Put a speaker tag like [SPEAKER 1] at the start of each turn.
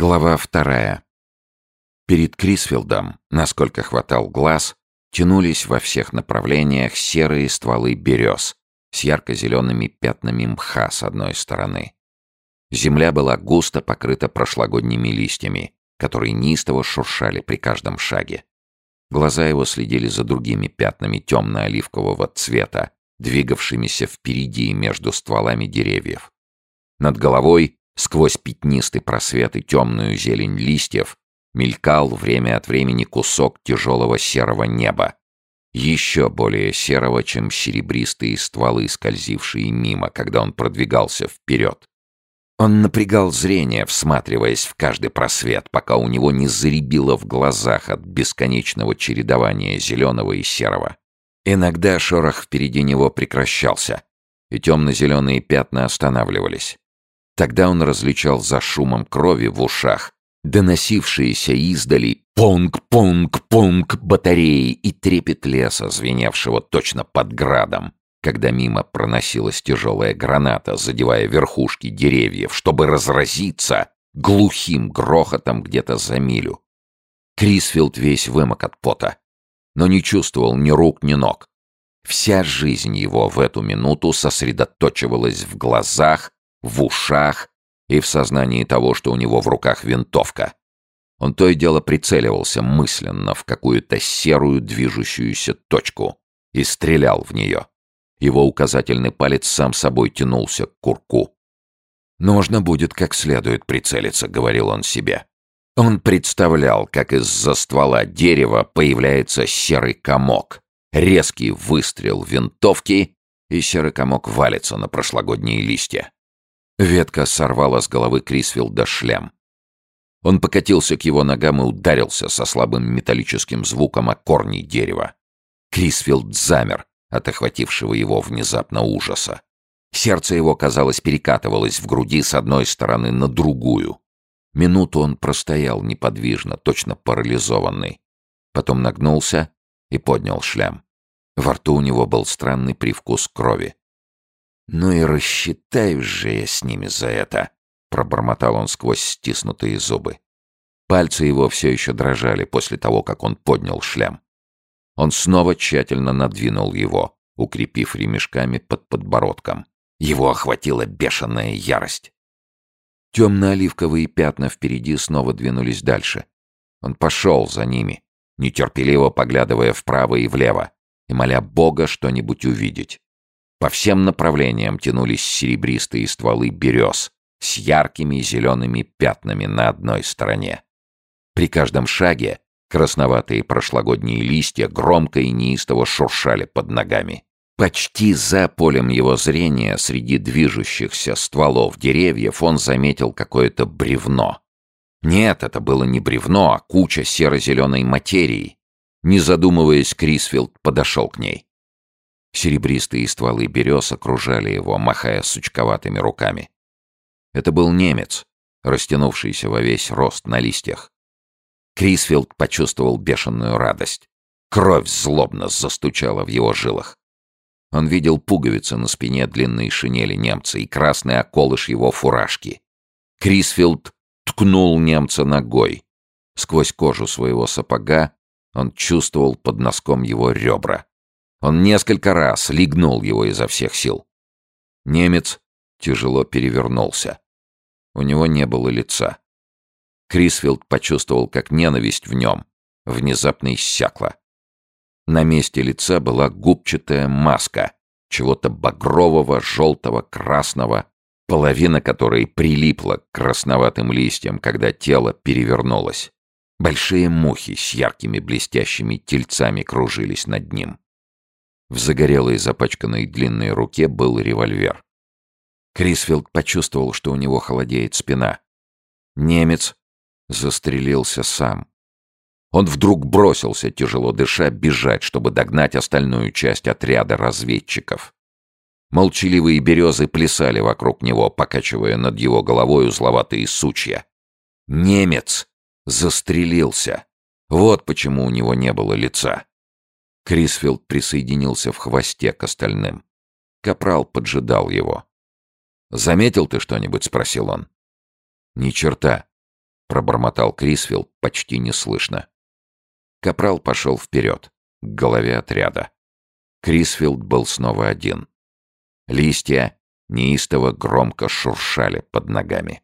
[SPEAKER 1] Глава вторая. Перед Крисфилдом, насколько хватал глаз, тянулись во всех направлениях серые стволы берез с ярко-зелеными пятнами мха с одной стороны. Земля была густо покрыта прошлогодними листьями, которые неистово шуршали при каждом шаге. Глаза его следили за другими пятнами темно-оливкового цвета, двигавшимися впереди между стволами деревьев. Над головой, сквозь пятнистый просвет и темную зелень листьев, мелькал время от времени кусок тяжелого серого неба, еще более серого, чем серебристые стволы, скользившие мимо, когда он продвигался вперед. Он напрягал зрение, всматриваясь в каждый просвет, пока у него не заребило в глазах от бесконечного чередования зеленого и серого. Иногда шорох впереди него прекращался, и темно-зеленые пятна останавливались. Тогда он различал за шумом крови в ушах доносившиеся издали понг-понг-понг батареи и трепет леса, звеневшего точно под градом, когда мимо проносилась тяжелая граната, задевая верхушки деревьев, чтобы разразиться глухим грохотом где-то за милю. Крисфилд весь вымок от пота, но не чувствовал ни рук, ни ног. Вся жизнь его в эту минуту сосредоточивалась в глазах, в ушах и в сознании того, что у него в руках винтовка. Он то и дело прицеливался мысленно в какую-то серую движущуюся точку и стрелял в нее. Его указательный палец сам собой тянулся к курку. «Нужно будет как следует прицелиться», — говорил он себе. Он представлял, как из-за ствола дерева появляется серый комок. Резкий выстрел винтовки, и серый комок валится на прошлогодние листья. Ветка сорвала с головы Крисфилда шлем. Он покатился к его ногам и ударился со слабым металлическим звуком о корни дерева. Крисфилд замер от охватившего его внезапно ужаса. Сердце его, казалось, перекатывалось в груди с одной стороны на другую. Минуту он простоял неподвижно, точно парализованный. Потом нагнулся и поднял шлем. Во рту у него был странный привкус крови. «Ну и рассчитаюсь же я с ними за это», — пробормотал он сквозь стиснутые зубы. Пальцы его все еще дрожали после того, как он поднял шлем. Он снова тщательно надвинул его, укрепив ремешками под подбородком. Его охватила бешеная ярость. Темно-оливковые пятна впереди снова двинулись дальше. Он пошел за ними, нетерпеливо поглядывая вправо и влево, и моля Бога что-нибудь увидеть. По всем направлениям тянулись серебристые стволы берез с яркими зелеными пятнами на одной стороне. При каждом шаге красноватые прошлогодние листья громко и неистово шуршали под ногами. Почти за полем его зрения, среди движущихся стволов деревьев, он заметил какое-то бревно. Нет, это было не бревно, а куча серо-зеленой материи. Не задумываясь, Крисфилд подошел к ней. Серебристые стволы берез окружали его, махая сучковатыми руками. Это был немец, растянувшийся во весь рост на листьях. Крисфилд почувствовал бешеную радость. Кровь злобно застучала в его жилах. Он видел пуговицы на спине длинной шинели немца и красный околыш его фуражки. Крисфилд ткнул немца ногой. Сквозь кожу своего сапога он чувствовал под носком его ребра. Он несколько раз легнул его изо всех сил. Немец тяжело перевернулся. У него не было лица. Крисфилд почувствовал, как ненависть в нем внезапно иссякла. На месте лица была губчатая маска, чего-то багрового, желтого, красного, половина которой прилипла к красноватым листьям, когда тело перевернулось. Большие мухи с яркими блестящими тельцами кружились над ним. В загорелой запачканной длинной руке был револьвер. Крисфилд почувствовал, что у него холодеет спина. Немец застрелился сам. Он вдруг бросился, тяжело дыша, бежать, чтобы догнать остальную часть отряда разведчиков. Молчаливые березы плясали вокруг него, покачивая над его головой узловатые сучья. Немец застрелился. Вот почему у него не было лица. Крисфилд присоединился в хвосте к остальным. Капрал поджидал его. «Заметил ты что-нибудь?» — спросил он. «Ни черта. пробормотал Крисфилд почти неслышно. Капрал пошел вперед, к голове отряда. Крисфилд был снова один. Листья неистово громко шуршали под ногами.